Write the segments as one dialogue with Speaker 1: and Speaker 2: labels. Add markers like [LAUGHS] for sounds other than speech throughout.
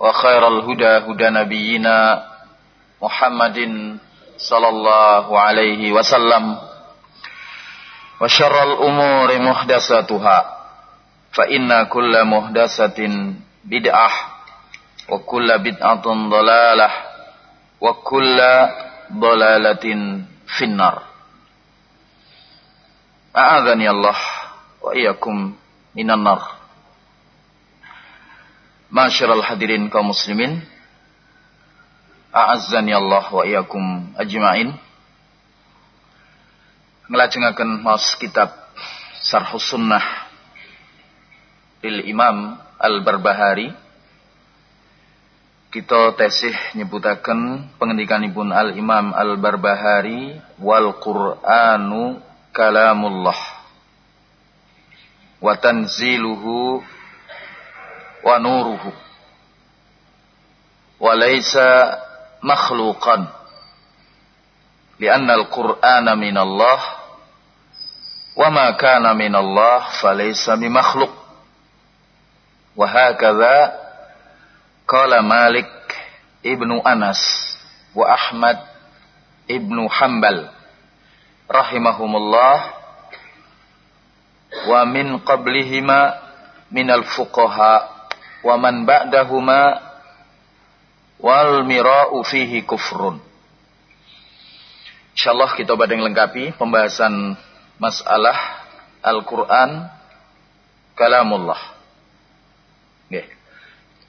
Speaker 1: وخير الهدى هدى نبينا محمد صلى الله عليه وسلم وشر الأمور محدثاتها فإن كل محدثة بدعة وكل بدعة ضلالة وكل ضلالة في النار. أعاذني الله وإياكم من النار. Masyiral hadirin kaum muslimin A'azzani Allah wa iyakum ajma'in. Ngelajengakan maus kitab Sarhus Sunnah Il Imam Al-Barbahari. Kita tesih nyebutakan pengendikanipun Al-Imam Al-Barbahari Wal Qur'anu Kalamullah. Wa tanziluhu wa nuruhu wa laysa makhluqan lianna al-qur'ana min Allah wa ma kana min Allah falaysa bimakhluq wa hakadha qala Malik ibnu Anas wa Ahmad ibnu Hanbal rahimahumullah wa min qablihima min al-fuqaha wa man ba'dahuma wal mira'u fihi kufrun. Insyaallah kita badeng lengkapi pembahasan masalah Al-Qur'an kalamullah. Nggih.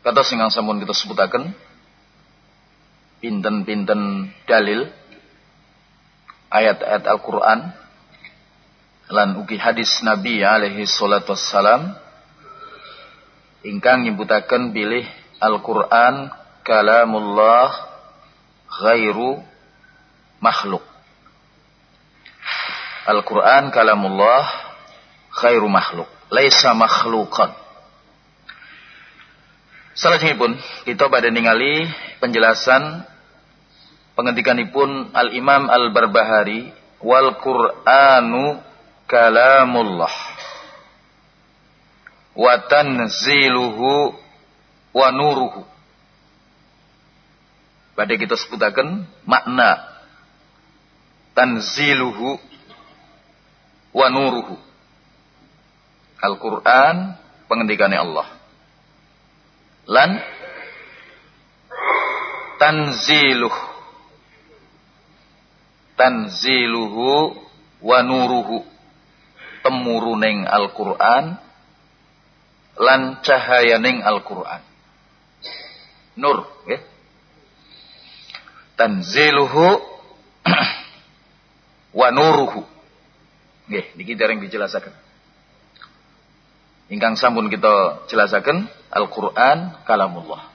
Speaker 1: Kata sing sampun kita sebutaken pinten-pinten dalil ayat-ayat Al-Qur'an lan ugi hadis Nabi alaihi salatu wassalam ingkang nyebutaken bilih Al-Qur'an kalamullah ghairu makhluk. Al-Qur'an kalamullah ghairu makhluk, laisa makhluqan. Salajengipun kita pada ningali penjelasan pengetikanipun Al-Imam Al-Barbahari wal Qur'anu kalamullah wa tanziluhu wa nuruhu. Pada kita sebutakan makna tanziluhu wa nuruhu. Al-Quran pengendikannya Allah. Lan tanziluh tanziluhu wa nuruhu temuruneng Al-Quran lan cahayaning Al-Qur'an. Nur, ya. tanziluhu [CLEARS THROAT] wa nuruhu. Nggih, niki dereng dijelasaken. Ingkang sampun kita jelasaken Al-Qur'an kalamullah.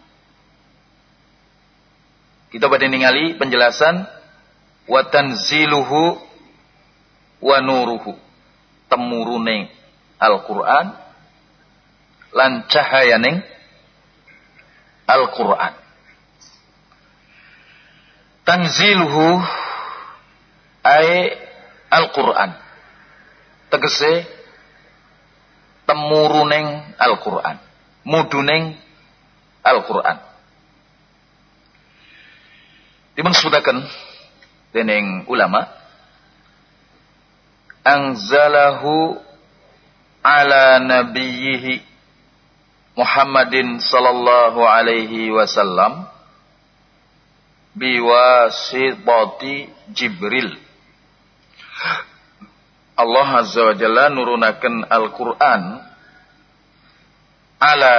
Speaker 1: Kita pada ningali penjelasan wa tanziluhu wa nuruhu. Temurune Al-Qur'an lan cahayaning Al-Qur'an. Tanziluhu ay Al-Qur'an. Tegese temuruneng Al-Qur'an. Muduneng Al-Qur'an. Dipun sebutaken dening ulama anzalahu ala nabiyhi Muhammadin sallallahu alaihi wasallam biwasitati Jibril. Allah Azza wa Jalla nurunaken Al-Qur'an ala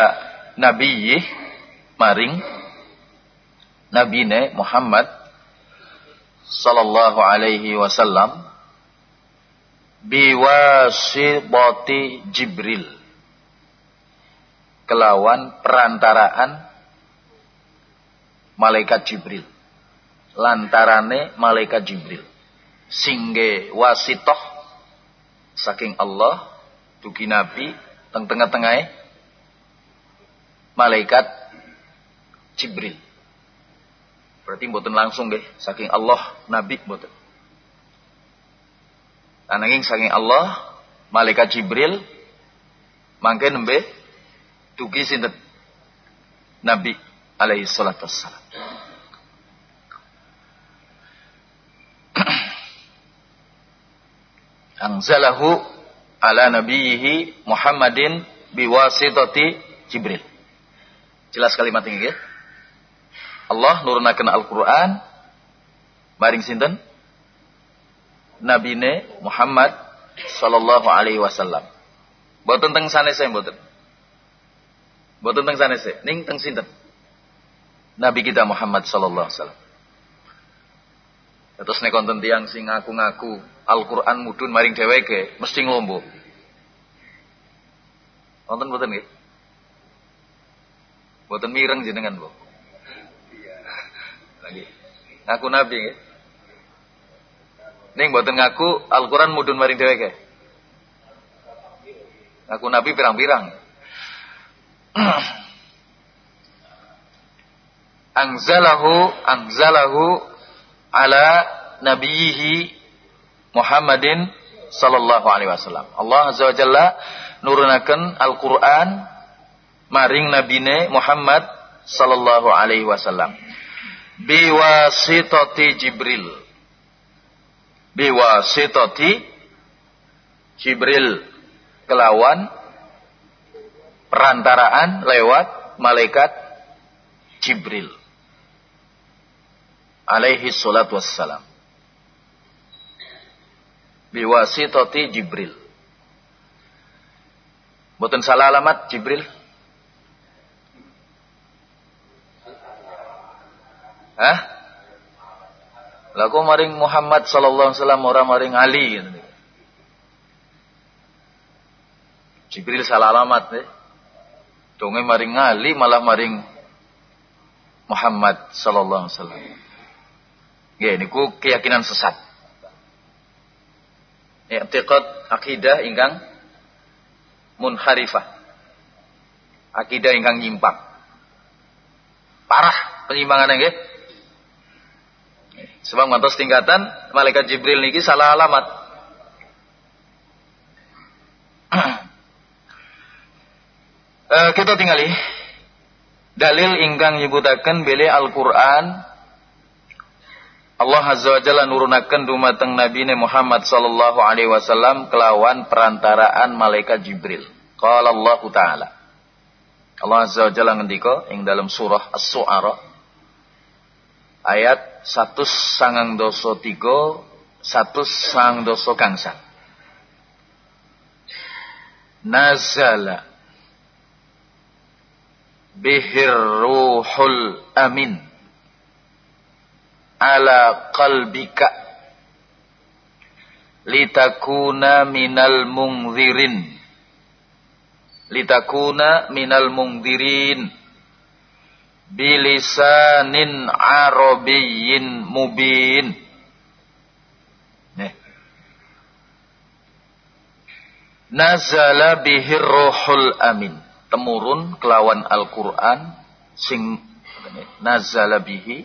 Speaker 1: nabiyyi maring nabine Muhammad sallallahu alaihi wasallam biwasitati Jibril kelawan perantaraan malaikat Jibril. Lantarane malaikat Jibril. Singge wasitoh saking Allah dugi nabi teng tengah-tengah malaikat Jibril. Berarti mboten langsung deh saking Allah nabi mboten. Ananging saking Allah malaikat Jibril mangke nembe dugi sinten nabi alaihi salatu wassalam [CLEARS THROAT] anzalahu ala nabiyhi Muhammadin biwasitati Jibril. Jelas kalimat ini ya. Allah nurunakan Al-Quran maring sinten nabine Muhammad sallallahu alaihi wasallam. Boten teng sanese boten. Boten teng sanese, ning teng sinten? Nabi kita Muhammad sallallahu alaihi wasallam. Terus nek konten tiang sing ngaku-ngaku Al-Qur'an mudun maring dheweke mesti nglombo. Wonten mboten nggih? Mboten mireng jenengan, Bu. Iya. Lagi. Ngaku nabi nggih. Ning mboten ngaku Al-Qur'an mudun maring dheweke. Ngaku nabi pirang-pirang. Angzalahu angzalahu ala nabiyihi Muhammadin sallallahu alaihi wasallam. Allah azza wa jalla nurunaken Al-Qur'an maring nabine Muhammad sallallahu alaihi wasallam. Biwasitati Jibril. Biwasitati Jibril kelawan perantaraan lewat malaikat Jibril. Alaihi salatu wassalam. Biwasitati Jibril. Boten salah alamat Jibril? Hah? Laku maring Muhammad sallallahu alaihi wasallam orang maring Ali Jibril salah alamat eh. Donge maring Ali malah maring Muhammad sallallahu alaihi wasallam. Ya, ku keyakinan sesat. I'tiqad akidah ingkang munharifah. Akidah ingkang nyimpang. Parah penyimpangan nggih. Sebab ngantos tingkatan malaikat Jibril niki salah alamat. Uh, kita tinggali dalil ingkang nyebutaken bele Al-Qur'an Allah Azza wa Jalla nurunaken dumateng Nabi Muhammad sallallahu alaihi wasallam kelawan perantaraan malaikat Jibril. Qala Allah Ta'ala. Allah Azza wa Jalla ngendika ing dalam surah As-Su'ara ayat 1 sangang doso 3 1 sang doso kangsan. Nazala bihir ruhul amin. Ala qalbika. Litakuna minal mungzirin. Litakuna minal mungzirin. Bilisanin arabiyyin mubin. Nih. Nazala bihir rohul amin. Temurun kelawan Al-Quran. Sing nazala bihi.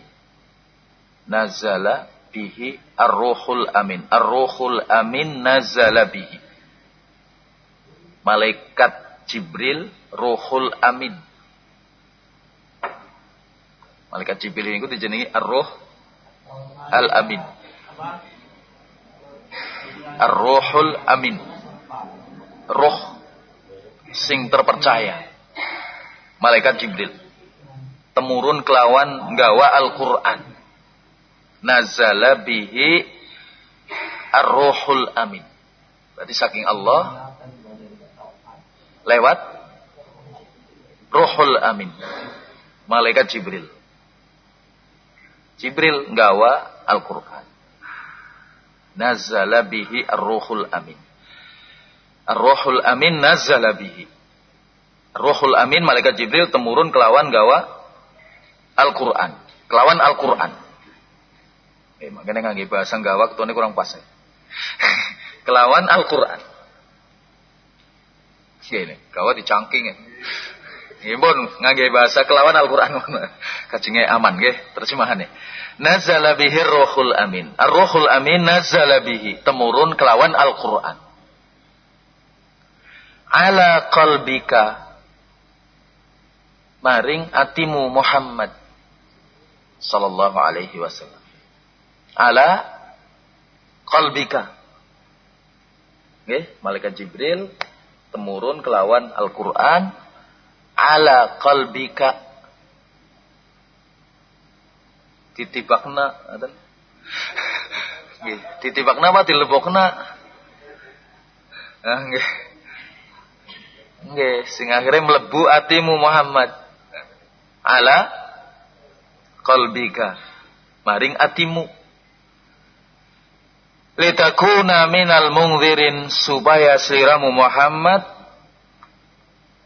Speaker 1: Nazala bihi ar-ruhul amin. Ar-ruhul amin nazala bihi. Malaikat Jibril ruhul amin. Malaikat Jibril ini dijenengi ar-ruh al-amin. Ar-ruhul amin. Roh sing terpercaya. Malaikat Jibril. Temurun kelawan gawa Al-Quran. Nazala bihi ar-ruhul amin. Berarti saking Allah lewat Ruhul Amin. Malaikat Jibril. Jibril gawa Al-Quran. Nazala bihi ar-ruhul amin. Ar-ruhul amin nazala bihi. Ar-ruhul amin malaikat Jibril temurun kelawan gawa Al-Quran. Kelawan Al-Quran. Eh, makanya ngangge bahasa gawa ketuanya kurang pas ya. [LAUGHS] kelawan Al-Quran. Gini, gawa dicangking ya. Imbon ngangge bahasa kelawan Al-Qur'an [LAUGHS] kacingnya aman nggih terjemahane. Nazala bihi rohul amin. Ar-ruhul amin nazala bihi temurun kelawan Al-Qur'an. Ala qalbika. Maring atimu Muhammad sallallahu alaihi wasallam. Ala qalbika. Nggih, malaikat Jibril temurun kelawan Al-Qur'an. Ala qalbika. Titibakna adan nggih apa dilebokna? Nggih nggih sing akhirnya mlebu atimu Muhammad ala qalbika maring atimu litakuna minal mungzirin supaya sliramu Muhammad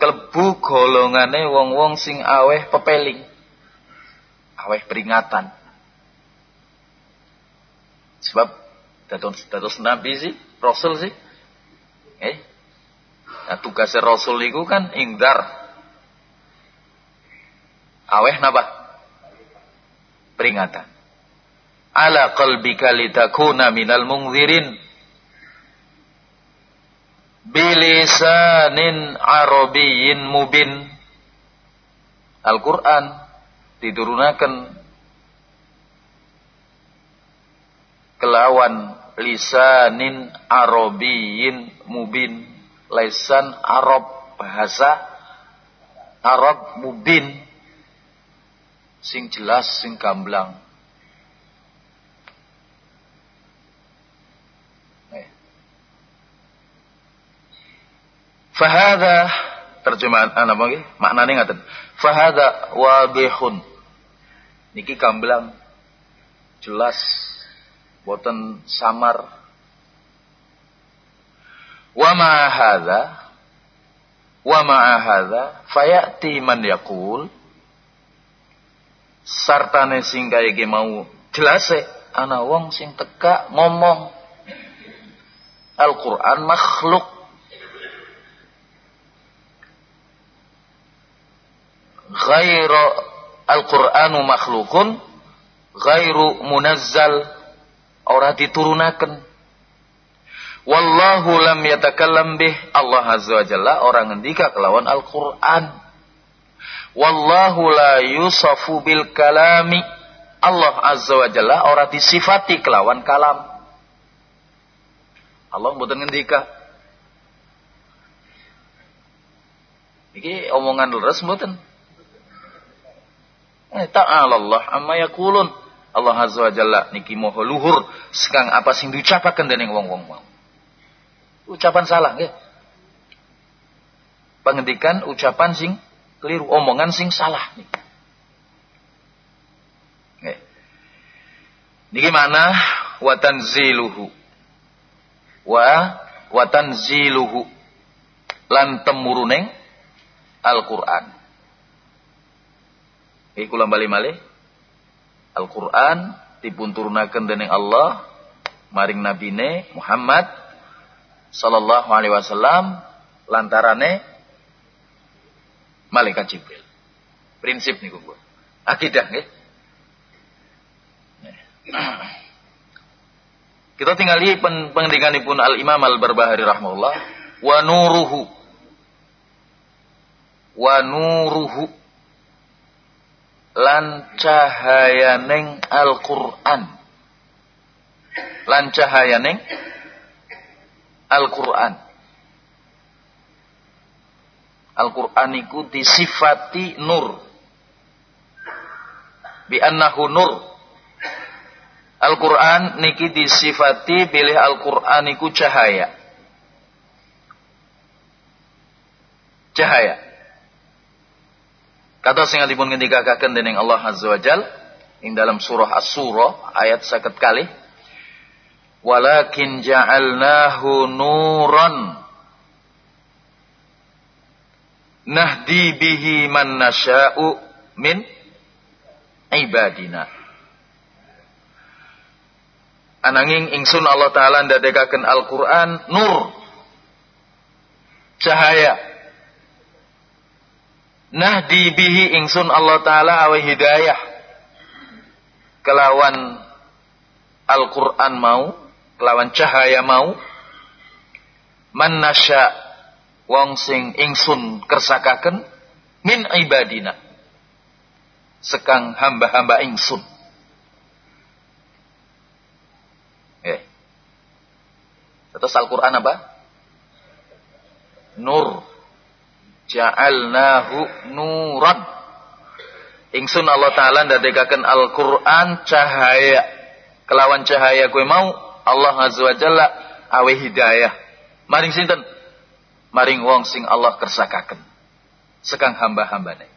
Speaker 1: Kelebu golongane wong-wong sing aweh pepeling. Aweh peringatan. Sebab dados dados nabi sih, rasul sih. Eh. Nah, tugasnya rasul itu kan ingdar. Aweh napa? Peringatan. Ala qalbika litakuna minal mungzirin bilisanin arabiyyin mubin Al-Quran diturunkan kelawan lisanin arabiyyin mubin lisan Arab bahasa Arab mubin sing jelas sing gamblang Fahada terjemahan apa lagi? Maknanya ngaten. Fahada wadihun. Niki gamblang jelas boten samar. Wa ma hadza wa ma hadza fayati man yaqul. Sartane sing kaya mau jelas ana wong sing teka ngomong. Al-Qur'an makhluk. Ghairu Al-Qur'anu makhlukun ghairu munazzal. Ora diturunaken wallahu lam yatakallam bih. Allah azza wa jalla orang ngendika kelawan Al-Qur'an. Wallahu la yusafu bil kalami. Allah azza wa jalla ora disifati kelawan kalam. Allah mboten ngendika. Iki omongan leres mboten? Eh, ta'ala Allah amma yakulun. Allah Azza wa Jalla niki moho luhur. Sekang apa sing diucapaken dening wong-wong mau. Ucapan salah nggih. Pengendikan ucapan sing keliru, omongan sing salah. Nggih. Niki mana wa tanziluhu. Wa wa tanziluhu lan temuruneng Al-Qur'an. Kula bali malih. Al-Qur'an dipun turunaken dening Allah maring nabine Muhammad sallallahu alaihi wasallam lantarane malaikat Jibril. Prinsip niku, Bu. Akidah nggih. [CLEARS THROAT] Kita tinggali pen pun Al-Imam Al-Barbahari rahimahullah wa nuruhu wa nuruhu lan cahayaning Al-Qur'an lan cahayaning Al-Qur'an Al-Qur'an iku disifati nur bi annahu nur Al-Quran niki disifati pilih Al-Quran niku cahaya. Cahaya. Kata sing dipun ngendikaken dening Allah Azza wa Jal ing dalam surah As-Surah ayat saket kali. Walakin ja'alnahu nuran nahdi bihi man nasha'u min ibadina. Ananging ingsun Allah Ta'ala ndadekaken Al-Quran nur. Cahaya. Nah dibihi ingsun Allah Ta'ala awe hidayah. Kelawan Al-Quran mau. Kelawan cahaya mau. Man nasya. Wong sing ingsun kersakaken. Min ibadina. Sekang hamba-hamba ingsun. Terus Al-Quran apa? Nur. Ja'alnahu nuran. Ingsun Allah Ta'ala ndadekaken Al-Quran cahaya. Kelawan cahaya gue mau. Allah Azza wa Jalla awe hidayah. Maring sinten? Maring wong sing Allah kersakaken. Sekang hamba-hambane.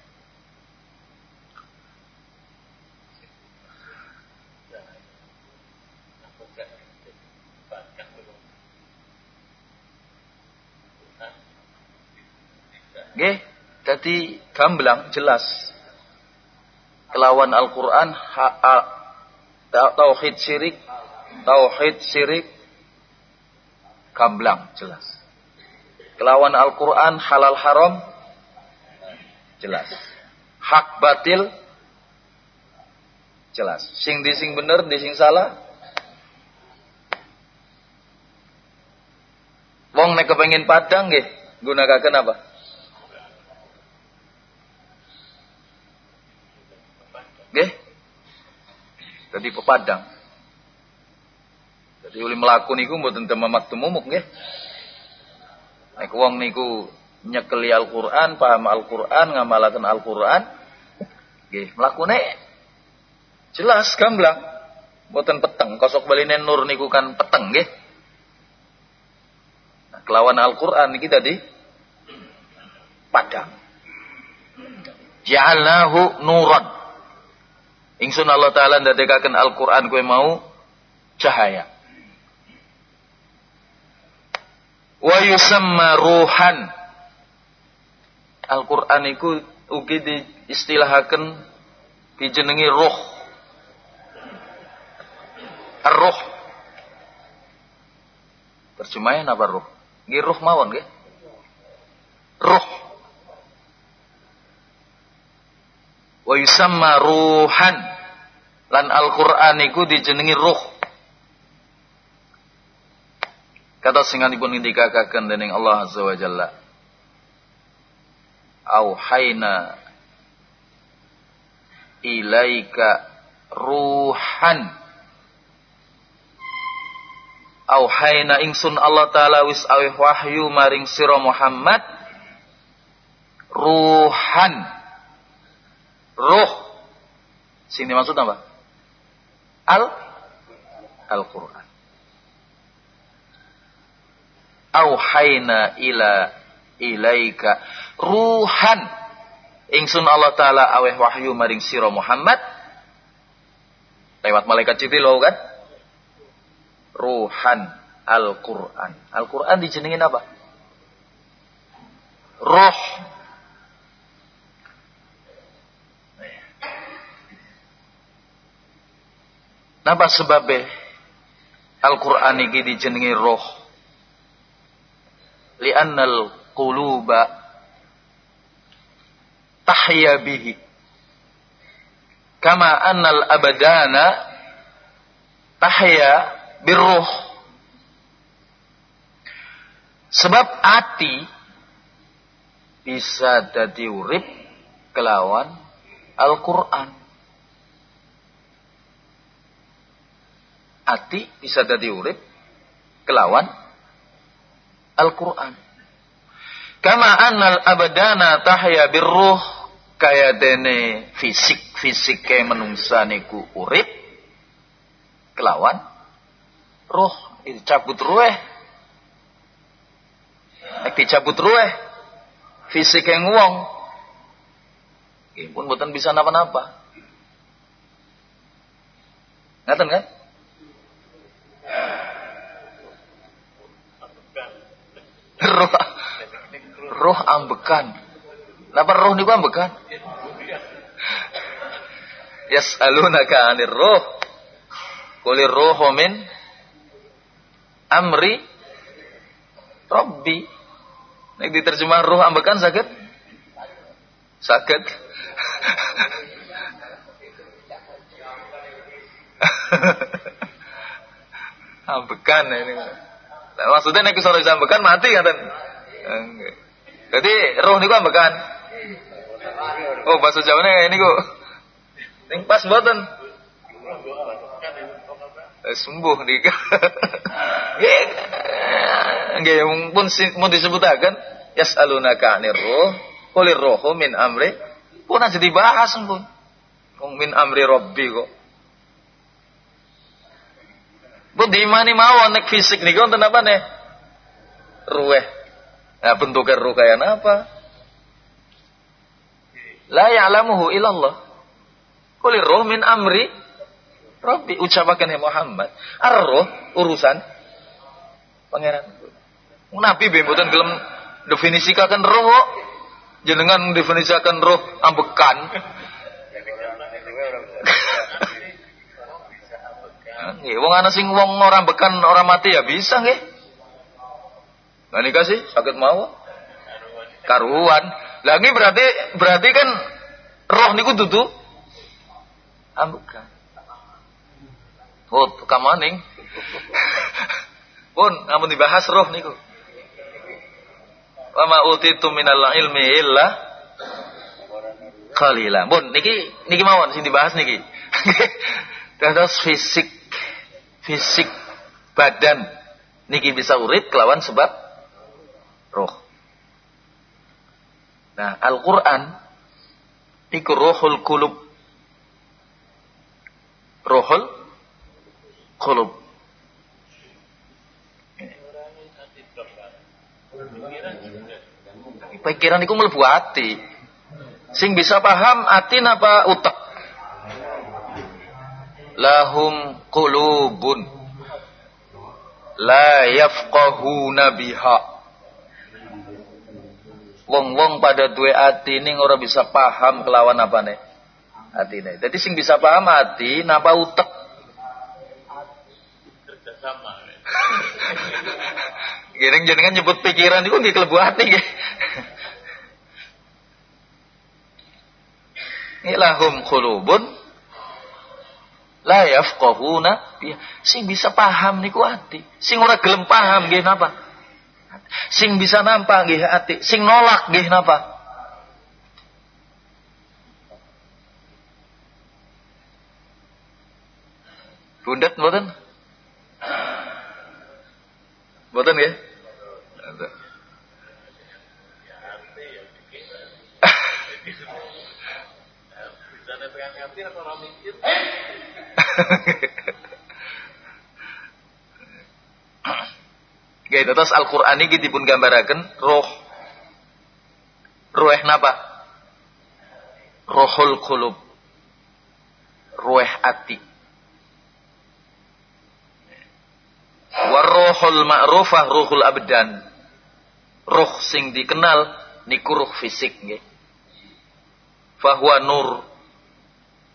Speaker 1: Nggih, dadi gamblang jelas. Kelawan Al-Qur'an tauhid syirik, tauhid syirik gamblang jelas. Kelawan Al-Qur'an halal haram jelas. Hak batil jelas. Sing di sing bener, di sing salah. Wong nek kepengin padang nggih, gunakaken apa? Nggih. Jadi pepadang. Jadi uli melaku niku mboten temamak tumumuk nggih. Nek wong niku nyekeli Al-Qur'an, paham Al-Qur'an, ngamalaken Al-Qur'an, nggih, mlakune jelas gamblang. Mboten peteng, kosok baline nur niku kan peteng nggih. Nah, kelawan Al-Qur'an niki tadi padang. Ja'alnahu nuran. Ingsun Allah Ta'ala ndadekaken Al-Quran kue mau cahaya. Wa yusamma ruhan. Al-Quran iku ugi diistilahaken dijenengi ruh. Ar-ruh. Terjemahan apa ruh? Nggih ruh mawon nggih. Ruh. wa yusamma ruhan lan Al-Qur'an iku dijenengi ruh kata singanipun ngendikaken dening Allah azza wa jalla auhayna ilaika ruhan auhayna ingsun Allah taala wis awih wahyu maring sira Muhammad ruhan Ruh. Sini maksud apa? Al Al-Qur'an. Auhayna ila ilaika ruhan. Ingsun Allah taala aweh wahyu maring sira Muhammad lewat malaikat Jibril kan? Ruhan Al-Qur'an. Al-Qur'an dijenengin apa? Roh. Napa sebabnya Al-Qur'an ini dijenengi roh? Li'annal quluba tahya bihi. Kama annal abadana tahya birruh. Sebab ati bisa dadi urip kelawan Al-Qur'an. Ati bisa dadi urip kelawan Al-Qur'an. Kama annal abadana tahya birruh kaya dene fisik fisik kayak menungsa niku urip kelawan roh itu cabut rueh nek dicabut rueh fisik yang wong. Pun bukan bisa napa-napa. Ngaten kan roh roh ambekan Napa roh niku ambekan Yas'alunaka 'anir roh Qulir rohu min amri Rabbi. Nek diterjemah roh ambekan sakit? Sakit. [LAUGHS] ambekan ini. Maksudnya nek iso ambekan mati ngaten. Jadi roh niku ambekan. Oh, bahasa Jawane ini kok. Ning pas mboten. Eh, sembuh di. [LAUGHS] Nggih, pun mun disebutaken yas'alunaka 'anir ruh, qulir ruhu min amri. Pun aja dibahas pun. Min amri rabbi kok. Pun diimani mawon nek fisik niku wonten apa nih? Ruweh. Nah, bentuknya ruh kayak apa? La ya'lamuhu illallah. Kuli roh min amri Rabbi ucapakan ya Muhammad. Ar-roh urusan pangeran. Nabi bembutan gelem definisikan roh jenengan definisikan roh ambekan. Nggih, wong ana sing wong ora bekan ora mati ya bisa nggih. Lah kasih sakit mau karuan. Lah berarti berarti kan roh niku dudu ambekan. Oh, kamaning. Pun amun dibahas roh niku. Wa ma utitu minal ilmi illa qalila. Pun niki niki mawon sing dibahas niki. [LAUGHS] Terus fisik fisik badan niki bisa urip kelawan sebab roh. Nah, Al-Quran iku rohul kulub. Rohul kulub. Pikiran itu melebu hati. Sing bisa paham hati napa utek. Lahum kulubun. La yafqahuna biha wong-wong pada duwe ati ning ora bisa paham kelawan apa nih atine. Jadi sing bisa paham hati napa utek. Kerjasama. Gini [LAUGHS] jenengan nyebut pikiran itu nggih kelebu hati nggih. Ilahum khulubun la yafqahuna sing bisa paham niku hati. Sing ora gelem paham nggih napa? Sing bisa nampak nggih ati, sing nolak nggih napa? Bundet mboten? Mboten nggih? [LAUGHS] [LAUGHS] Gaya terus Al-Qur'an ini gitu pun gambaraken roh, roh napa? Rohul kulub, Ruh ati. Warohul ma'rufah rohul abdan. roh sing dikenal niku fisiknya, fisik nur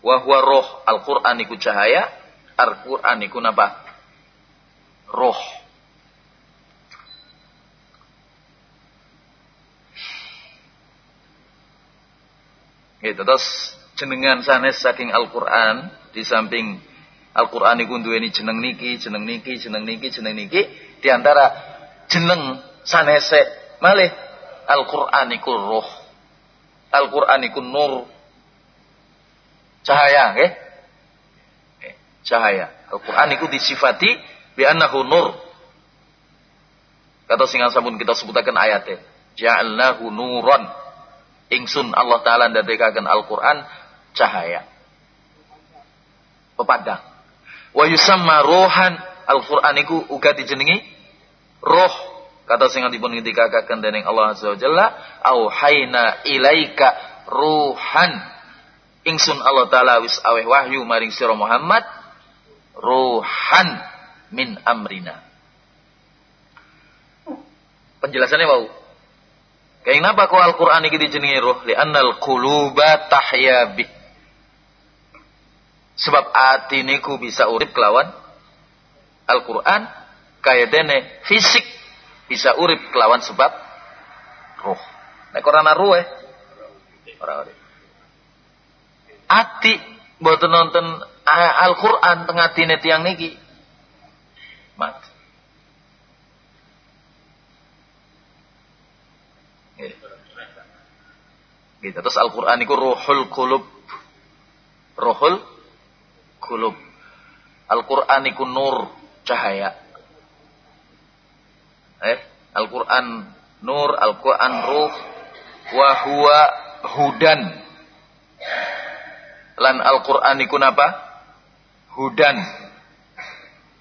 Speaker 1: Wahwa roh Al-Qur'an niku cahaya, Al-Qur'an niku napa? Roh. Gitu terus jenengan sanes saking Al-Qur'an di samping Al-Qur'an iku duweni jeneng niki, jeneng niki, jeneng niki, jeneng niki di antara jeneng sanese malih Al-Qur'an iku roh. Al-Qur'an iku nur. Cahaya nggih. Cahaya. Al-Qur'an iku disifati bi annahu nur. Kata sing sampun kita sebutaken ayatnya. Ja'alnahu nuran. Ingsun Allah Ta'ala ndadekaken Al-Qur'an cahaya. Pepadang. Wa yusamma rohan Al-Qur'an iku uga dijenengi roh. Kata sing dipun ngendikaken dening Allah Azza wa Jalla, "Auhayna ilaika ruhan." Ingsun Allah Ta'ala wis aweh wahyu maring sira Muhammad ruhan min amrina. Penjelasannya wau. Kayak napa kok Al-Qur'an iki dijenengi roh? Li annal quluba tahya Sebab hati niku bisa urip kelawan Al-Quran. Kaya dene fisik bisa urip kelawan sebab roh. Nek korana roh eh. Ora urip. Ati boten nonton Al-Quran tengah tine tiang niki. Mati. Gitu. Terus Al-Quran itu rohul kulub. Rohul kulub. Al-Quran iku nur cahaya. Eh, Al-Quran nur, Al-Quran ruh, wahwa hudan. Lan Al-Quran iku napa? Hudan.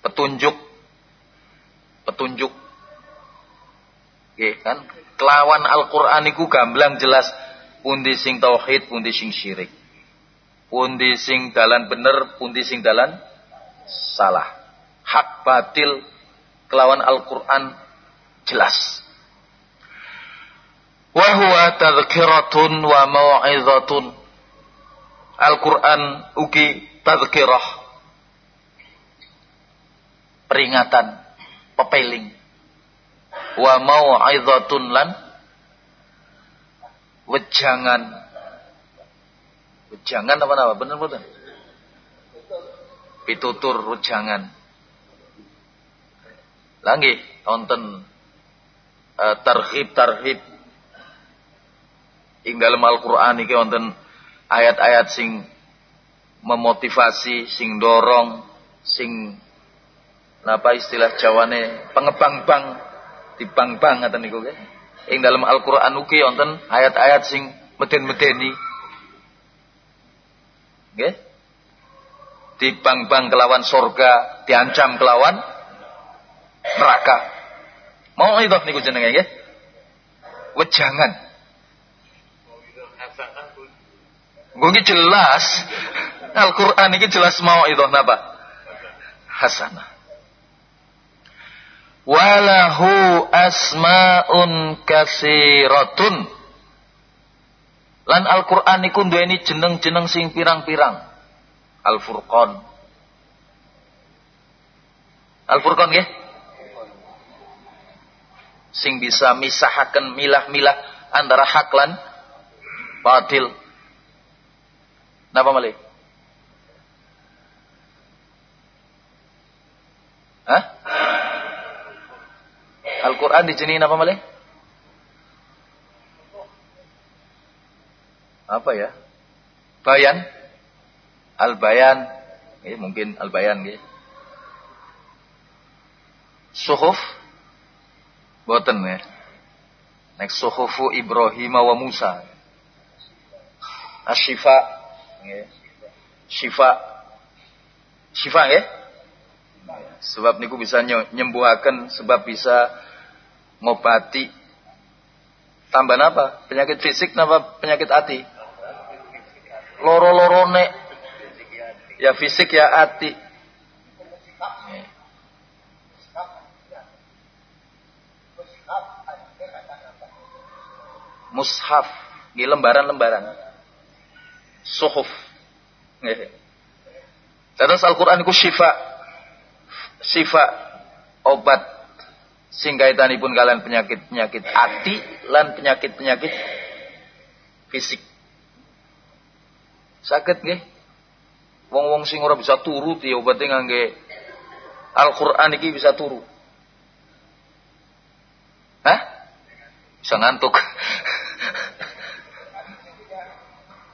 Speaker 1: Petunjuk. Petunjuk. Oke, kan? Kelawan Al-Quran iku gamblang jelas pundi sing tauhid, pundi sing syirik pundi sing dalan bener, pundi sing dalan salah. Hak batil kelawan Al-Qur'an jelas. Wa huwa tadhkiratun wa mau'izatun. Al-Qur'an ugi tadhkirah. Peringatan, pepeling. Wa mau'izatun lan wejangan Jangan apa-apa, bener. Pitutur jangan. Lagi tonton uh, eh, tarhib tarhib ing dalam Al-Qur'an iki wonten ayat-ayat sing memotivasi, sing dorong, sing napa istilah Jawane pengebang-bang dibang-bang ngaten niku nggih. Ing dalam Al-Qur'an ugi wonten ayat-ayat sing meden-medeni Nggih. Dibang-bang kelawan surga, diancam kelawan neraka. Mau itu niku jenenge nggih? Wejangan. Gue jelas Al-Quran ini jelas mau itu napa? Hasanah. Walahu asma'un kasiratun Lan Al-Qur'an iku duweni jeneng-jeneng sing pirang-pirang. Al-Furqan. Al-Furqan nggih? Sing bisa misahaken milah-milah antara hak lan batil. Napa malih? Hah? Al-Quran dijenis apa malih? apa ya? Bayan, al-bayan, ya, mungkin al-bayan ya. Suhuf, boten ya. Nek suhufu Ibrahim wa Musa. Asyifa, Iya. Syifa. Syifa ya Sebab niku bisa nyembuhakan sebab bisa ngobati tambahan apa? Penyakit fisik napa penyakit hati? Loro-lorone. Ya fisik ya hati. Mushaf, di lembaran-lembaran. Suhuf. Nggih. Terus Al-Qur'an iku syifa. Syifa obat sing kaitanipun kalian penyakit-penyakit hati lan penyakit-penyakit fisik. Sakit nggih. Wong-wong sing ora bisa turu ya obate ngangge Al-Qur'an iki bisa turu. Hah? Bisa ngantuk. [LAUGHS]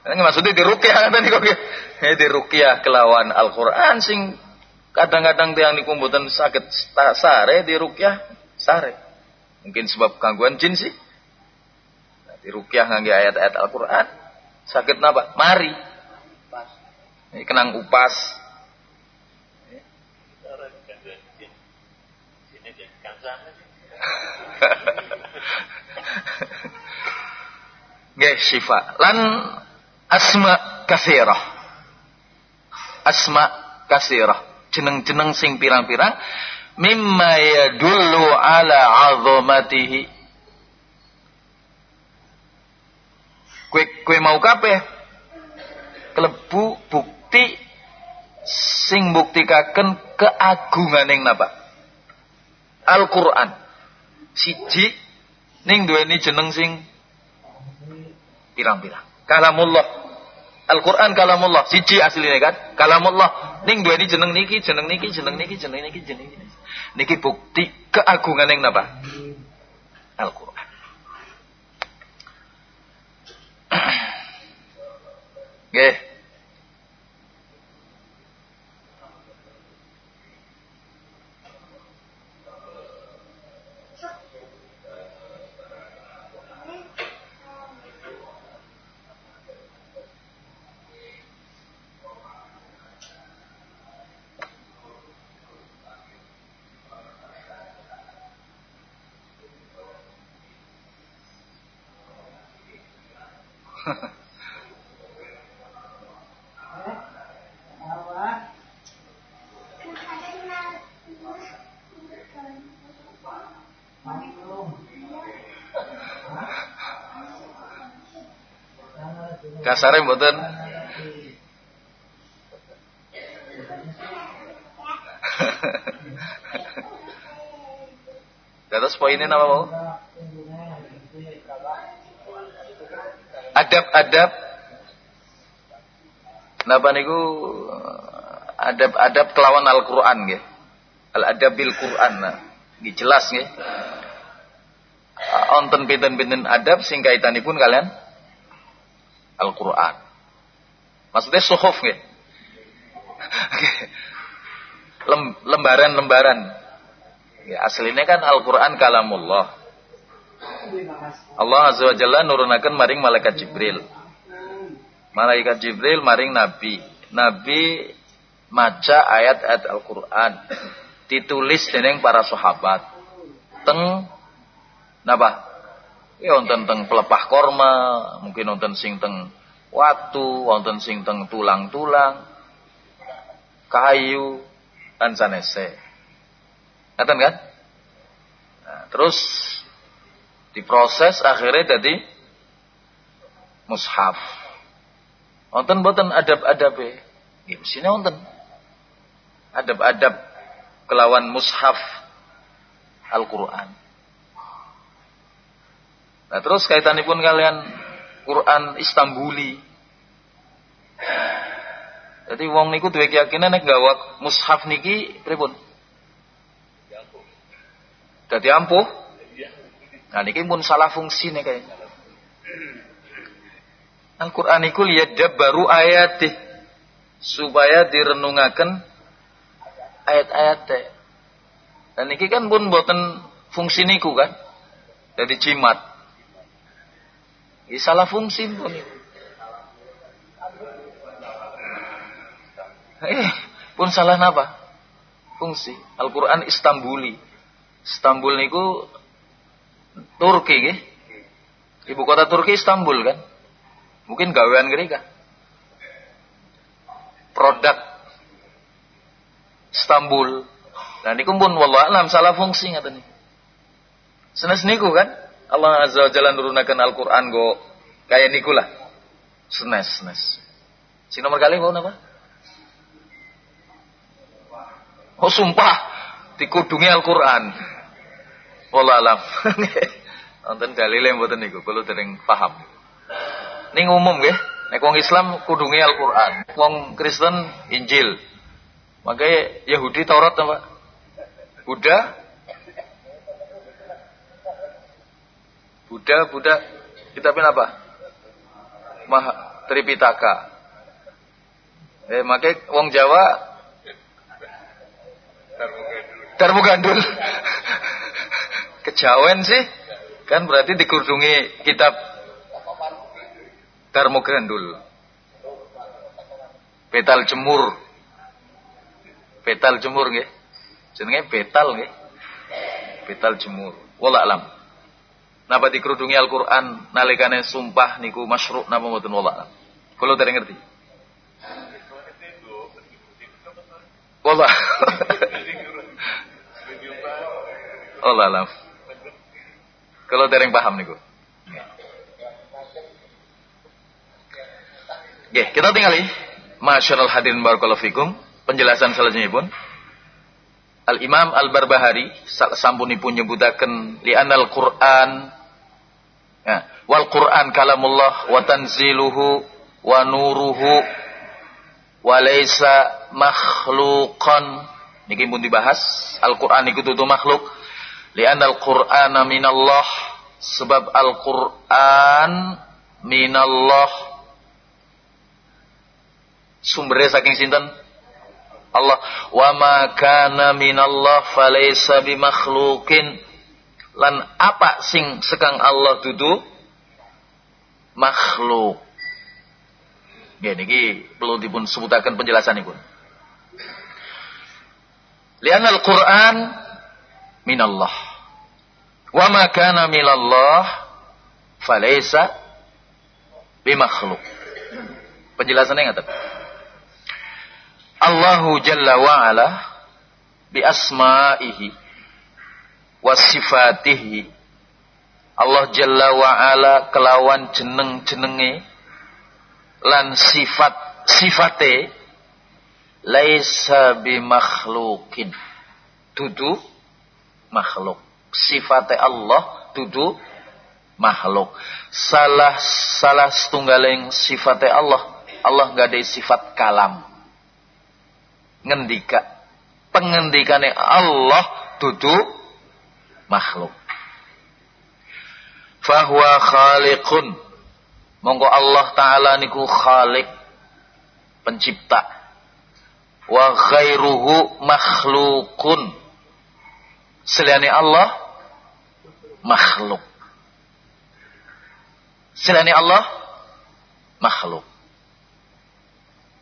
Speaker 1: Ini maksudnya di rukyah tadi kok ya di rukyah kelawan Al-Qur'an sing kadang-kadang tiang niku mboten sakit sare di rukyah sare. Mungkin sebab gangguan jin sih. Nah, di rukyah ngangge ayat-ayat Al-Qur'an sakit napa? Mari. Ini kenang upas. [LAUGHS] Nggih syifa. Lan asma kasirah. Asma kasirah. Jeneng-jeneng sing pirang-pirang mimma yadullu ala azamatihi. Kue kue mau kabeh kelebu bukti sing buktikaken keagunganing napa? Al-Qur'an. Siji ning duweni jeneng sing pirang-pirang. Kalamullah. Al-Qur'an kalamullah. Siji asline kan? Kalamullah. Ning duweni jeneng niki, jeneng niki, jeneng niki, jeneng niki, jeneng niki. Niki bukti keagungan yang napa? Al-Qur'an. Nggih. Kasare mboten. [LAUGHS] Terus poinnya apa mau? Adab-adab Napa niku adab-adab kelawan Al-Qur'an nggih. Al-adabil Qur'an. Nah, nggih jelas nggih. Onten pinten-pinten adab sing kaitanipun kalian Al-Quran. Maksudnya suhuf ya. Lembaran-lembaran. Ya, aslinya kan Al-Quran kalamullah. Allah Azza wa Jalla nurunakan maring malaikat Jibril. Malaikat Jibril maring Nabi. Nabi maca ayat-ayat Al-Quran. Ditulis dening para sahabat. Teng napa? Ya wonten teng pelepah korma, mungkin wonten sing teng watu, wonten sing teng tulang-tulang, kayu, dan sanese. Ngaten kan? Nah, terus diproses akhirnya jadi mushaf. Wonten boten adab-adabe. Nggih mesine wonten. Adab-adab kelawan mushaf Al-Qur'an. Nah terus kaitanipun kalian Quran Istanbuli. Jadi wong niku duwe keyakinan nek gawa mushaf niki pripun? Dadi ampuh. Nah niki pun salah fungsi nih kayaknya. Al-Quran iku lihat baru ayat supaya direnungaken ayat-ayat Dan niki kan pun buatan fungsi niku kan. Jadi jimat. Ini salah fungsi pun. Eh, pun salah napa? Fungsi. Al-Quran Istanbuli. Istanbul niku Turki nggih. Ibu kota Turki Istanbul kan. Mungkin gawean mereka. Produk Istanbul. Nah niku pun wallah alam salah fungsi ngaten niku. Senes niku kan Allah Azza wa Jalla nurunakan Al-Qur'an go kayak niku lah. Senes, senes. Si nomor kali kau apa? Oh sumpah dikudungi Al-Qur'an. Wallah alam. [LAUGHS] Wonten dalile mboten niku, perlu dereng paham. Ning umum nggih, nek wong Islam kudungi Al-Qur'an, wong Kristen Injil. Makanya Yahudi Taurat apa? Buddha Buddha, Buddha kitabnya apa? Maha Tripitaka. Eh, makai wong Jawa Darmu Gandul. [LAUGHS] Kejawen sih. Kan berarti dikurungi kitab Darmu Gandul. Petal jemur. Petal jemur nggih. Jenenge petal nggih. Petal jemur. Wallah alam. Napa dikerudungi Al-Qur'an nalikane sumpah niku masyru' napa mboten alam. Kula dereng ngerti. Wallah. [LAUGHS] wallah alam. Kalau dereng paham niku. Oke, kita tinggali. Masyarul hadirin barakallahu fikum. Penjelasan selanjutnya pun. Al-Imam Al-Barbahari sampunipun nyebutaken li'anal Qur'an ya, wal Qur'an kalamullah wa tanziluhu wa nuruhu wa laisa makhluqan. Niki pun dibahas Al-Qur'an iku dudu makhluk. Li'anal Qur'ana minallah sebab Al-Qur'an minallah. Sumbernya saking sinten Allah wa ma kana minallah falaysa bimakhluqin. Lan apa sing sekang Allah dudu? Makhluk. Ya niki perlu dipun sebutaken penjelasanipun Lianna al-Qur'an minallah. Wa ma kana minallah falaysa bimakhluk penjelasannya ngaten Allahu Jalla wa Ala bi asma'ihi wa sifatihi. Allah Jalla wa Ala kelawan jeneng-jenenge lan sifat sifate laisa bi makhlukin dudu makhluk. Sifate Allah dudu makhluk. Salah salah setunggaling sifate Allah. Allah nggak ada sifat kalam ngendika pengendikane Allah dudu makhluk. Fahuwa khaliqun. Monggo Allah taala niku khalik pencipta. Wa ghairuhu makhlukun. Selain Allah makhluk. Selain Allah makhluk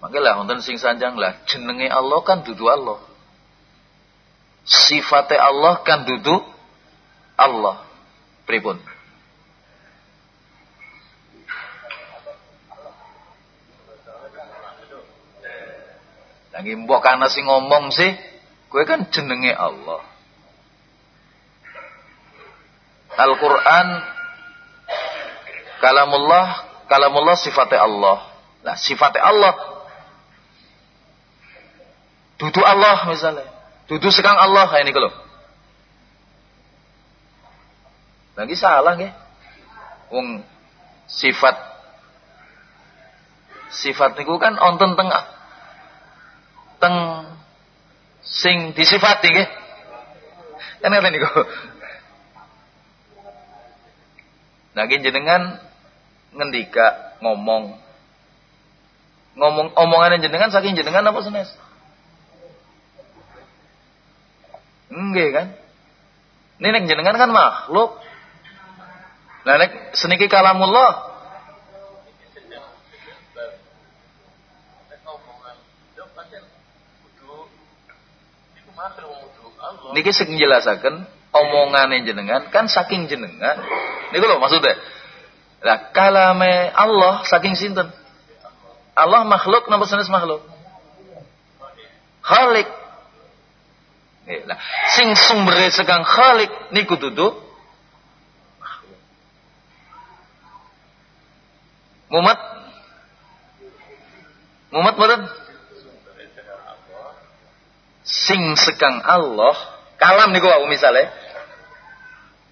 Speaker 1: Mangkelah wonten sing sanjang lah jenenge Allah kan dudu Allah. Sifatnya Allah kan dudu Allah. Pripun? Lagi mbok kana sing ngomong sih, kowe kan jenenge Allah. Al-Qur'an kalamullah, kalamullah sifatnya Allah. Nah, sifatnya Allah Dudu Allah misalnya. Dudu sekang Allah kayak ini kalau. Lagi salah nggih. Wong sifat sifat niku kan onten teng teng sing disifati nggih. Kan ngeten niku. Lagi jenengan ngendika ngomong ngomong omongan jenengan saking jenengan apa senes? Enggak kan? Ini nek jenengan kan makhluk. Nah nek seniki kalamullah. Niki sing njelasaken omongane jenengan kan saking jenengan. Niku lho maksudnya. Lah kalame Allah saking sinten? Allah makhluk napa sanes makhluk? Khalik Eh, nah, sing sumber sekang khalik niku tutu. Mumat Mumat mboten? Sing sekang Allah kalam niku wau misale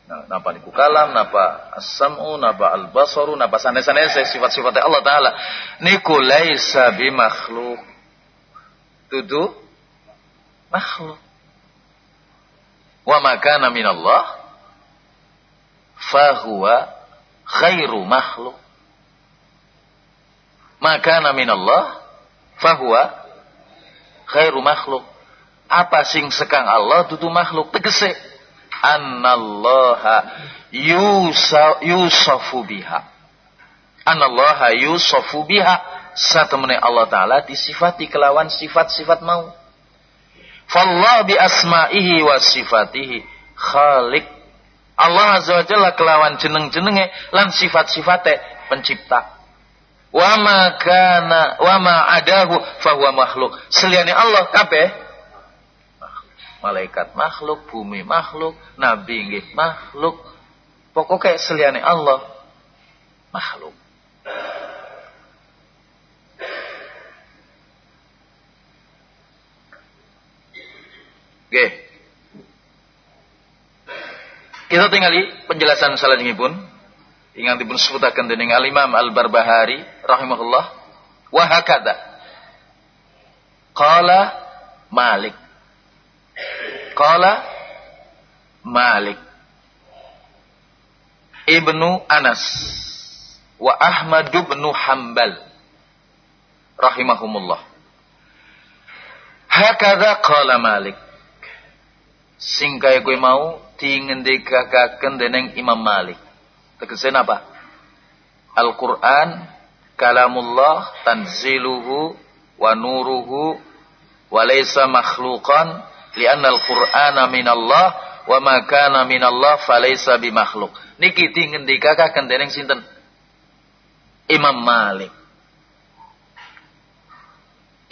Speaker 1: nah, napa niku kalam napa as-sam'u napa al-basaru napa sanes-sanes sifat-sifatnya Allah taala. Niku laisa bimakhluk Tutu. makhluk. Wa makana minallah fahuwa khairu makhluk maka namin Allah fahuwa khairu makhluk apa sing sekang Allah tutu makhluk tegese annallaha yusafu biha. Annallaha yusafu biha. Satemene Allah taala disifati kelawan sifat-sifat mau fallah bi asma'ihi wa sifatihi khaliq Allah azza wa jalla kelawan jeneng-jenenge lan sifat-sifate pencipta Wa ma kana wa ma adahu fahuwa makhluk. Seliane Allah kabeh malaikat makhluk, bumi makhluk, nabi nggih makhluk. Pokoknya seliane Allah makhluk. Oke. Kita tinggali penjelasan selanjutnya pun. Dipun sebutaken dening Al Imam Al Barbahari rahimahullah. Wa hakada qala Malik. Qala Malik. Ibnu Anas wa Ahmad bin Hambal rahimahumullah. Hakada qala Malik sing kaya kowe mau dingendikaken dening Imam Malik Tegese apa? Al-Quran kalamullah tanziluhu wa nuruhu wa laysa makhluqan lianna al-Qur'ana minallah wa ma kana minallah falaysa bimakhluk. Niki dingendikaken dening sinten? Imam Malik.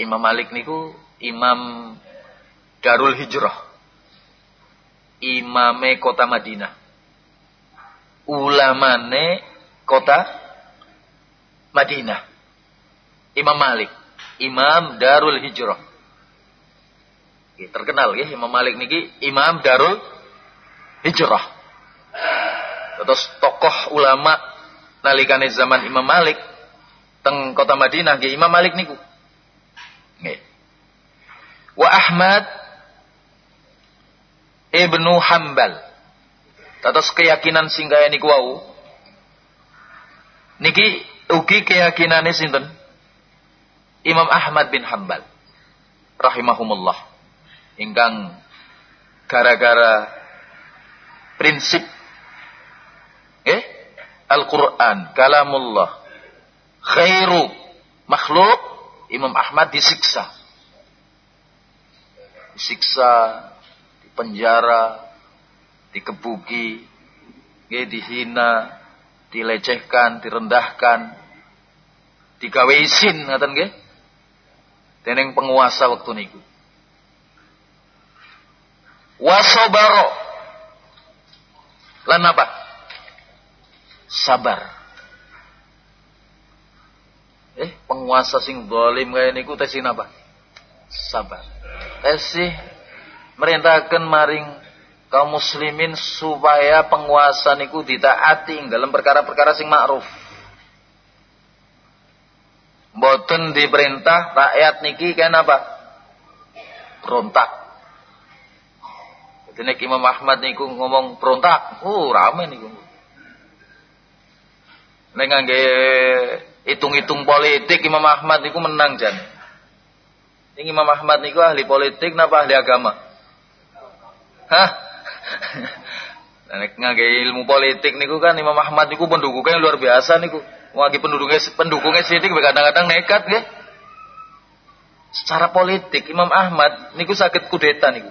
Speaker 1: Imam Malik niku imam Darul Hijrah. Imame kota Madinah ulamane kota Madinah. Imam Malik, Imam Darul Hijrah. terkenal ya Imam Malik niki Imam Darul Hijrah. Terus tokoh ulama nalikane zaman Imam Malik teng kota Madinah nggih Imam Malik niku. Nggih. Wa Ahmad Ibnu Hambal Tatos keyakinan singgah niku wau. Niki ugi keyakinane sinten? Imam Ahmad bin Hambal rahimahumullah. Ingkang gara-gara prinsip eh Al-Qur'an kalamullah khairu makhluk Imam Ahmad disiksa disiksa dipenjara dikebuki, dihina, dilecehkan, direndahkan, digawe isin ngaten nggih. Penguasa waktu niku. Wasobaro. Lan apa? Sabar. Eh, penguasa sing zalim kaya niku tesin apa? Sabar. Tesih merintahkan maring kaum muslimin supaya penguasa niku ditaati dalam perkara-perkara sing ma'ruf. Mboten diperintah rakyat niki kan apa? Berontak. Jadi Imam Ahmad niku ngomong berontak, uh rame niku. Nek ngangge hitung-hitung politik Imam Ahmad niku menang jan. Ini Imam Ahmad niku ahli politik napa ahli agama? Hah? [LAUGHS] Nek ngangge ilmu politik niku kan Imam Ahmad niku pendukungnya luar biasa niku. Wagi pendukungnya pendukungnya sidik kadang-kadang nekat nggih. Secara politik Imam Ahmad niku sakit kudeta niku.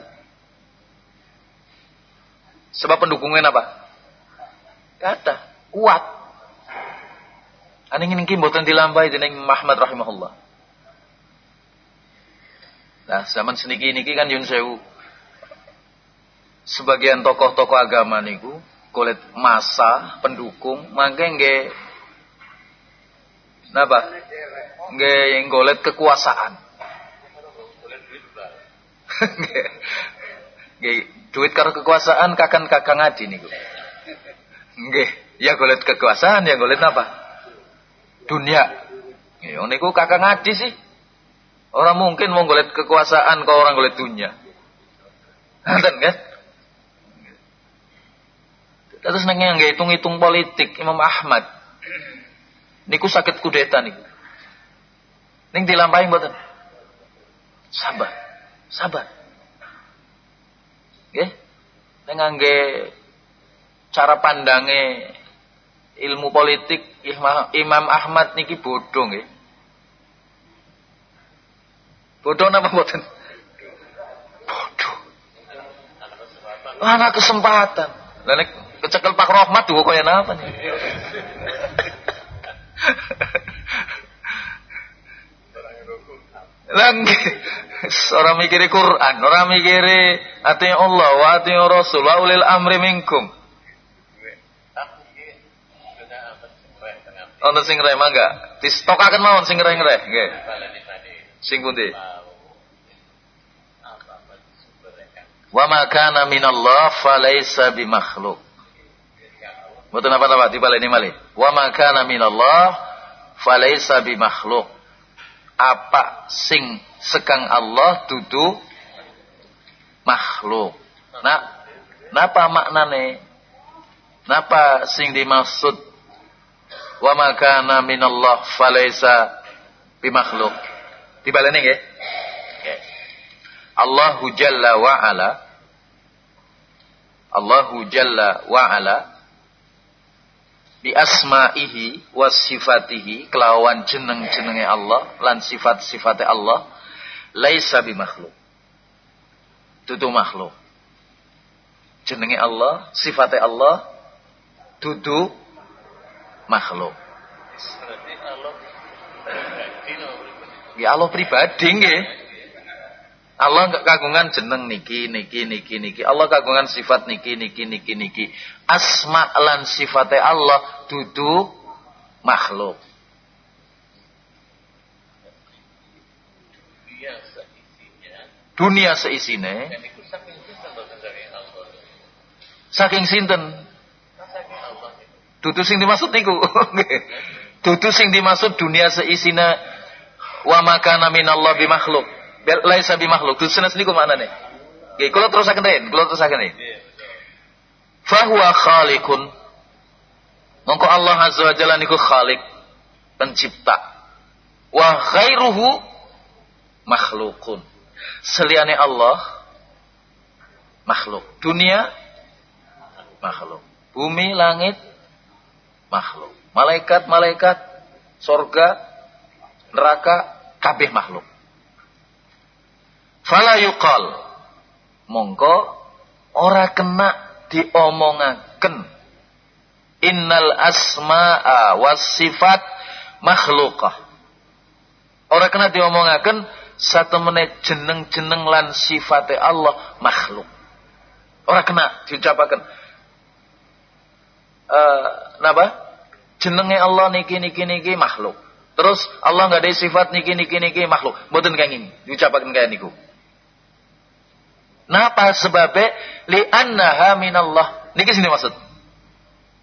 Speaker 1: Sebab pendukungnya apa? Kata kuat. Aning niki mboten dilampahi dening Imam Ahmad rahimahullah. Nah, zaman seniki niki kan yun sewu sebagian tokoh-tokoh agama niku kulit masa pendukung mangke nggih Napa? Nggih golet kekuasaan. [LAUGHS] Nggih, duit karo kekuasaan kakan kakang adi niku. Nggih, ya golet kekuasaan ya golet apa? Dunia. Nggih, niku kakang adi sih. Orang mungkin mau golet kekuasaan kau orang golet dunia. Nanten kan? Terus neng yang hitung-hitung politik Imam Ahmad. Niku sakit kudeta niku. Ning dilampahi mboten? Sabar. Sabar. Nggih. Ning ngangge cara pandange ilmu politik Imam Ahmad niki bodoh nggih. Bodoh napa mboten? Bodoh. Anak kesempatan. Lah kecekel Pak Rohmat tuh kaya napa nih? Lagi [LAUGHS] orang mikiri Quran, orang mikiri ati Allah wa ati Rasul ulil amri minkum. Ono sing reh mangga. Distokaken mawon sing reh nggih. Sing pundi? Wa ma kana minallah falaysa bimakhluk. Mboten apa-apa dibaleni malih. Wa ma kana minallah falaysa bimakhluk. Apa sing sekang Allah dudu makhluk. Nah, napa maknane? Napa sing dimaksud wa ma kana minallah falaysa bimakhluk? Dibaleni nggih? Nggih. Allahu jalla wa ala Allahu jalla wa ala bi asma'ihi wa sifatihi kelawan jeneng-jenenge Allah lan sifat-sifate Allah laisa bi makhluk. Dudu makhluk. Jenenge Allah, sifate Allah dudu makhluk. Ya Allah pribadi nggih. Allah enggak kagungan jeneng niki niki niki niki. Allah kagungan sifat niki niki niki niki. Asma lan sifate Allah dudu makhluk. Dunia seisine. Saking sinten? Dudu sing dimaksud niku. [LAUGHS] Dudu sing dimaksud dunia seisine wa makana minallah bi makhluk. Laisa bi makhluk. Senes niku maknane. Nggih, kula terusaken den, kula terusaken den. Fahuwa khaliqun. Mongko Allah Azza wa Jalla niku khaliq, pencipta. Wa khairuhu makhlukun. Seliane Allah makhluk. Dunia makhluk. Bumi, langit makhluk. Malaikat-malaikat, sorga, neraka, kabeh makhluk. Fala yuqal. Mongko ora kena diomongaken. Innal asma'a was sifat makhlukah. Ora kena diomongaken satu menit jeneng-jeneng lan sifate Allah makhluk. Ora kena diucapaken. Uh, napa? Jenenge Allah niki niki niki makhluk. Terus Allah nggak ada sifat niki niki niki makhluk. Mboten kang ini diucapaken kaya niku. Napa sebabnya li annaha minallah. Niki sini maksud.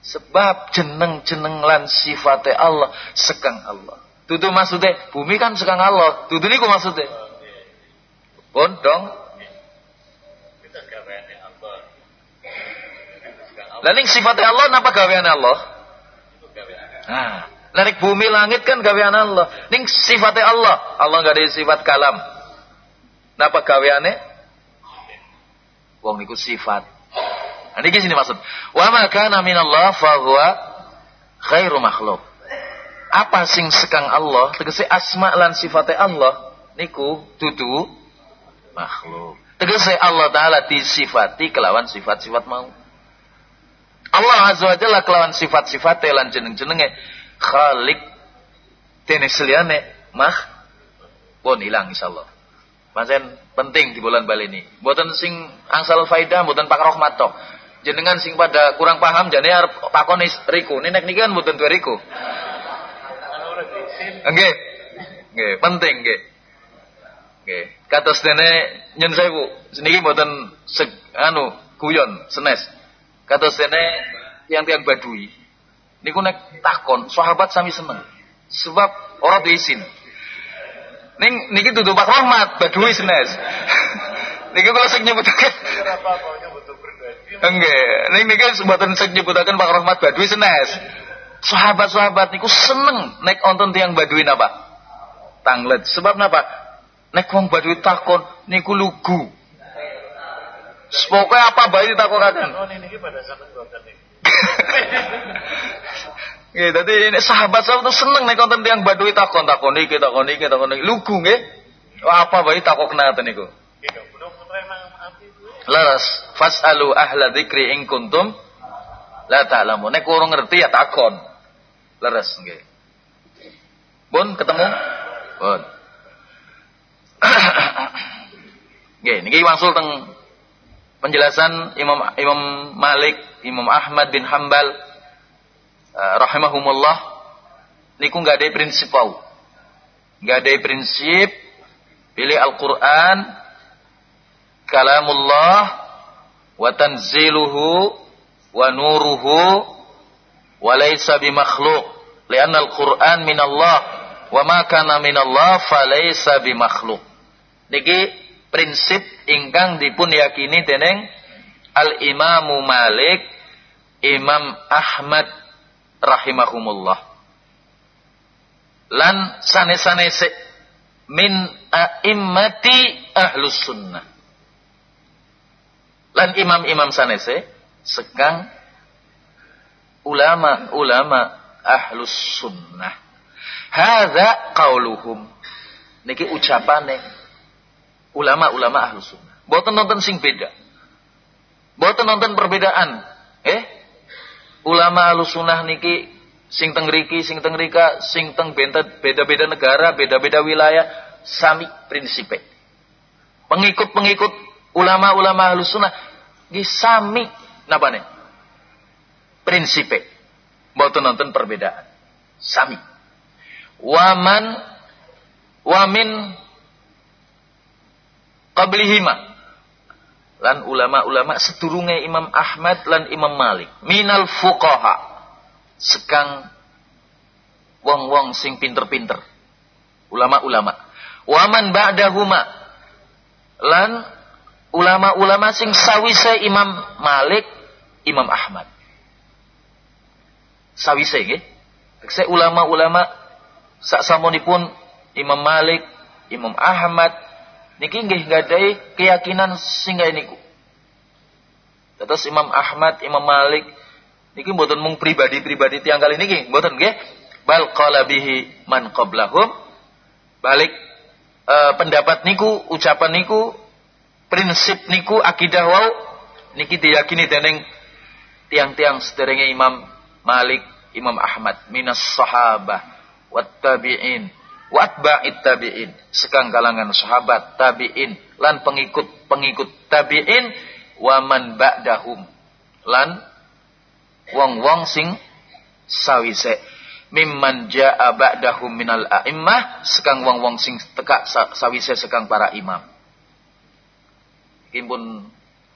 Speaker 1: Sebab jeneng-jeneng lan sifate Allah sekang Allah. Tutu maksudnya bumi kan sekang Allah. Tutu niku maksudnya. Pun dong. Lalu sifatnya Allah napa gaweane Allah? Nah, lalu bumi langit kan gawean Allah. Ning sifatnya Allah. Allah nggak ada sifat kalam. Napa gaweane? Wong niku sifat. Nah, niki sini maksud. Wa ma kana minallah fa huwa khairu makhluk. Apa sing sekang Allah tegese asma lan sifate Allah niku dudu makhluk. Tegese Allah taala disifati kelawan sifat-sifat mau. Allah azza wajalla kelawan sifat-sifat lan jeneng-jenenge khalik. Dene seliane mah pun hilang insyaallah Pancen penting di bulan Bali ini. Buatan sing angsal faidah, buatan Pak Rohmat toh. Jenengan sing pada kurang paham jane arep pakon riku. Ini nek niki kan mboten duwe riku. Nggih. Nggih, penting nggih. Nggih. Kados dene nyen sewu, niki mboten anu guyon, senes. Kados dene tiang-tiang Badui. Niku nek takon, sahabat sami seneng. Sebab ora diisin. Ning niki dudu Pak Rahmat, Badui senes. [LAUGHS] niki kula sing nyebutaken. Enggak, ning niki mboten sing nyebutaken Pak Rahmat Badui senes. Sahabat-sahabat niku seneng nek onton tiang Badui napa? Tanglet. Sebab napa? Nek wong Badui takon niku lugu. Pokoknya apa bayi ditakonaken. [LAUGHS] Nggih, dadi ini sahabat-sahabat tuh seneng nek konten tiang Badui takon takon iki takon iki takon iki lugu nggih. Apa bayi takok kenaten niku. Laras fasalu ahla dzikri in kuntum la ta'lamun. Nek kurang ngerti ya takon. Leres nggih. Bun ketemu? Bun. [COUGHS] Nggih, niki wangsul teng penjelasan Imam Imam Malik, Imam Ahmad bin Hambal rahimahumullah niku nggak ada prinsip wau. Nggak ada prinsip pilih Al-Qur'an kalamullah wa tanziluhu wa nuruhu wa laysa bimakhluq lianna Al-Qur'an minallah wa ma kana minallah falaysa bimakhluq. Niki prinsip ingkang dipun yakini dening Al Imamu Malik, Imam Ahmad rahimahumullah. Lan sanes-sanese min a'immati ahlus sunnah. Lan imam-imam sanese sekang ulama-ulama ahlus sunnah. Hadza qauluhum. Niki ucapane ulama-ulama ahlu sunnah. Boten nonton sing beda. Boten nonton perbedaan. Eh? Ulama ahlu sunnah niki sing teng riki, sing teng rika, sing teng beda-beda negara, beda-beda wilayah, sami prinsipe. Pengikut-pengikut ulama-ulama ahlu sunnah, niki sami napa nih? Prinsipe. Boten nonton perbedaan. Sami. Waman wamin qablihima lan ulama-ulama sedurunge Imam Ahmad lan Imam Malik. Minal fuqaha. Sekang wong-wong sing pinter-pinter. Ulama-ulama. Waman ba'dahuma. Lan ulama-ulama sing sawise Imam Malik Imam Ahmad. Sawise nggih. Ulama-ulama sak samonipun Imam Malik Imam Ahmad niki nggih gadai keyakinan singgah niku. Terus Imam Ahmad, Imam Malik niki mboten mung pribadi-pribati tiang kali niki, mboten nggih. Bal qala bihi man qablahum. Balik e, pendapat niku, ucapan niku, prinsip niku, akidah wau niki diyakini dening tiang-tiang sederenge Imam Malik, Imam Ahmad minas sahabah wat tabi'in watba'it tabi'in sekang kalangan sahabat tabi'in. Lan pengikut-pengikut tabi'in. Waman ba'dahum. Lan wong-wong sing sawise. Mimman ja'a ba'dahum minal a'immah. Sekang wong-wong sing tekak sawise sekang para imam. Pun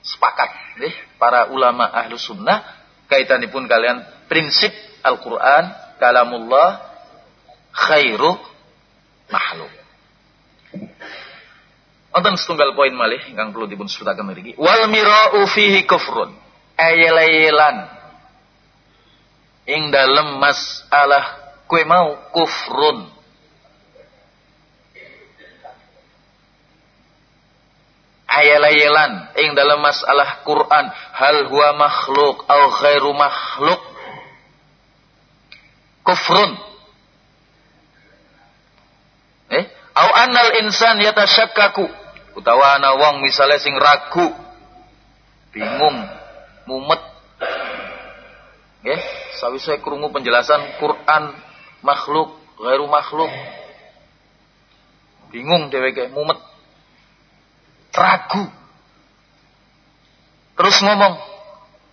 Speaker 1: sepakat nih para ulama ahlu sunnah. Kaitanipun kalian prinsip Al-Quran kalamullah khairu makhluk. Wonten setunggal poin malih ingkang perlu dipun sebutaken mriki. Wal mira'u fihi kufrun. Ayel-ayelan ing dalem masalah kue mau kufrun. Ayel-ayelan ing dalam masalah Quran hal huwa makhluk au ghairu makhluk kufrun Au annal insan yatasyakkaku utawa ana wong misale sing ragu bingung mumet. Nggih sawise krungu penjelasan Quran makhluk ghairu makhluk. Bingung dheweke mumet. Ragu. Terus ngomong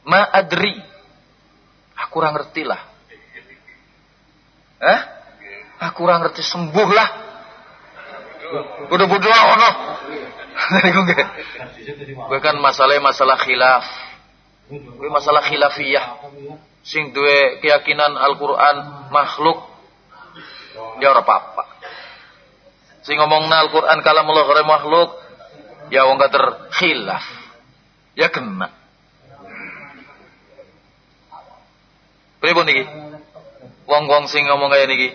Speaker 1: ma adri. Aku ora ngerti lah. Hah? Aku kurang ngerti sembuh lah. Bodoh ono. Gue kan masalah masalah khilaf. Gue masalah khilafiyah. Sing duwe keyakinan Al-Qur'an makhluk ya ora apa-apa. Sing ngomongna Al-Qur'an kalamullah ora makhluk ya wong terkhilaf. Ya kena. Pripun niki? Wong-wong sing ngomong kaya niki.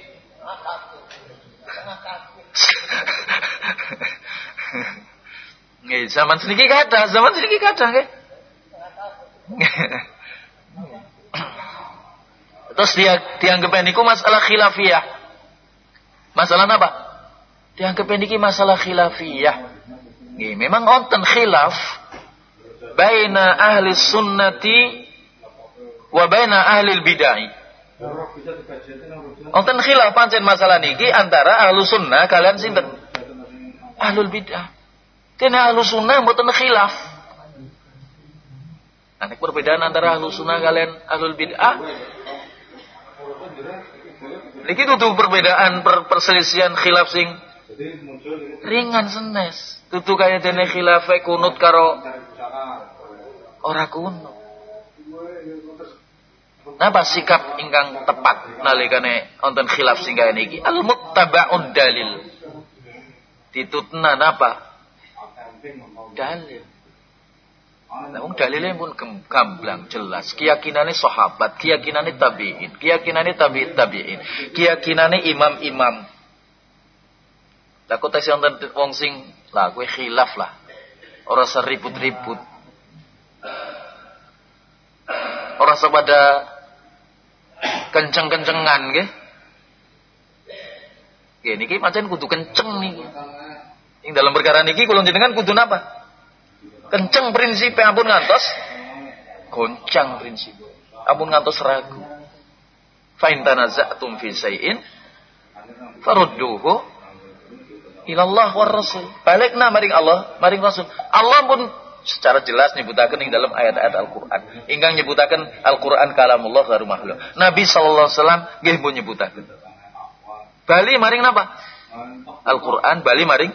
Speaker 1: [LAUGHS] Nggih, zaman sedikit kata, zaman sedikit kata nggih. Terus dia dianggap niku masalah khilafiyah. Masalah apa? Dianggap niki masalah khilafiyah. Nggih, memang wonten khilaf baina ahli sunnati wa baina ahli bid'ah. Wonten khilaf pancen masalah niki antara ahlu sunnah kalian sinten? Ahlul bid'ah. Dene ahlu sunnah mboten khilaf. Nanti perbedaan antara ahlu sunnah kalian ahlul bid'ah. Niki tuh perbedaan per perselisihan khilaf sing ringan senes. Tutu kaya dene khilafe kunut karo ora kunut. Napa sikap ingkang tepat nalikane wonten khilaf sing kaya niki? Al muttaba'un dalil. Ditutna napa? Dalil. Namun dalilnya pun gamblang jelas. Keyakinannya sahabat, keyakinannya tabiin, keyakinannya tabiin tabiin, keyakinannya imam-imam. Takut tes wonten wong sing lah gue khilaf lah. Orang seribut-ribut. Orang sepada kenceng-kencengan nggih. Nggih niki pancen kudu kenceng niki. Ing dalam perkara niki kula jenengan kudu napa? Kenceng prinsip ampun ngantos goncang prinsip. Ampun ngantos ragu. Fa in tanaza'tum fi syai'in farudduhu ilallah war rasul. Balikna maring Allah, maring Rasul. Allah pun secara jelas nyebutaken ing dalam ayat-ayat Al-Qur'an. Ingkang nyebutaken Al-Qur'an kalamullah garu makhluk. Nabi wasallam nggih pun nyebutaken. Bali maring napa? Al-Qur'an bali maring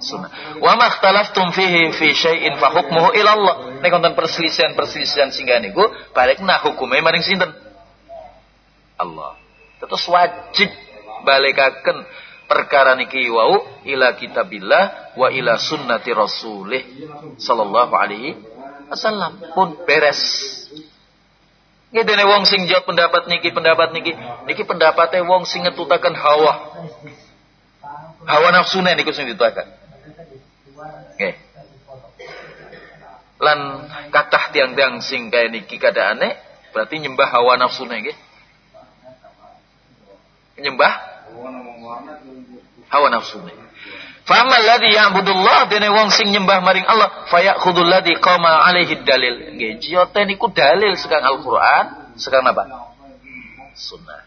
Speaker 1: sunnah. Wa ma ikhtalaftum fihi fi syai'in fa hukmuhu ila Allah. Nek wonten perselisihan-perselisihan singgah niku balikna hukume maring sinten? Allah. Terus wajib balikaken perkara niki wau ila kitabillah wa ila sunnati rasulih sallallahu alaihi wasallam pun beres ngedene wong sing jawab pendapat niki pendapat niki. Niki pendapatnya wong sing ngetutaken hawa. Hawa nafsune niku sing ditutaken. Nggih lan kathah tiang-tiang sing kaya niki kadaane berarti nyembah hawa nafsune nggih. Nyembah? Hawa nafsu Fama alladhi ya'budullah dene wong sing nyembah maring Allah fayakhudul ladzi qama alaihi dalil. Nggih, jiyote niku dalil sekang Al-Qur'an, sekang apa? Sunnah.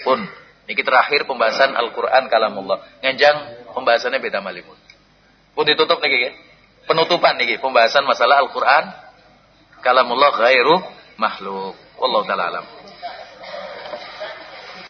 Speaker 1: Pun niki terakhir pembahasan Al-Qur'an kalamullah. Ngenjang pembahasannya beda malimun. Pun ditutup niki nggih. Penutupan niki pembahasan masalah Al-Qur'an kalamullah ghairu makhluk. Wallahu taala alam.